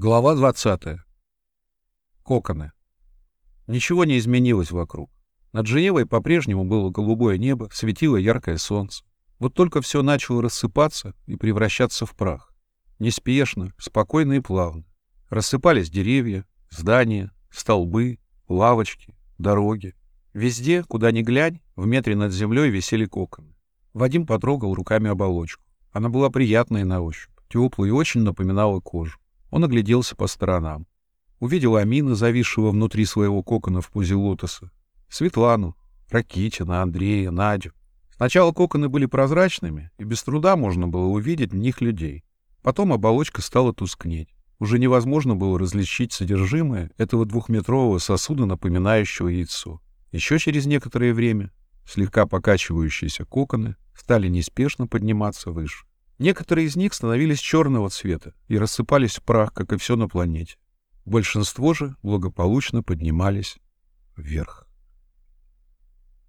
Глава 20. Коконы. Ничего не изменилось вокруг. Над Женевой по-прежнему было голубое небо, светило яркое солнце. Вот только все начало рассыпаться и превращаться в прах. Неспешно, спокойно и плавно. Рассыпались деревья, здания, столбы, лавочки, дороги. Везде, куда ни глянь, в метре над землей висели коконы. Вадим потрогал руками оболочку. Она была приятная на ощупь, теплая и очень напоминала кожу. Он огляделся по сторонам. Увидел Амина, зависшего внутри своего кокона в позе лотоса, Светлану, Ракитина, Андрея, Надю. Сначала коконы были прозрачными, и без труда можно было увидеть в них людей. Потом оболочка стала тускнеть. Уже невозможно было различить содержимое этого двухметрового сосуда, напоминающего яйцо. Еще через некоторое время слегка покачивающиеся коконы стали неспешно подниматься выше. Некоторые из них становились черного цвета и рассыпались в прах, как и все на планете. Большинство же благополучно поднимались вверх.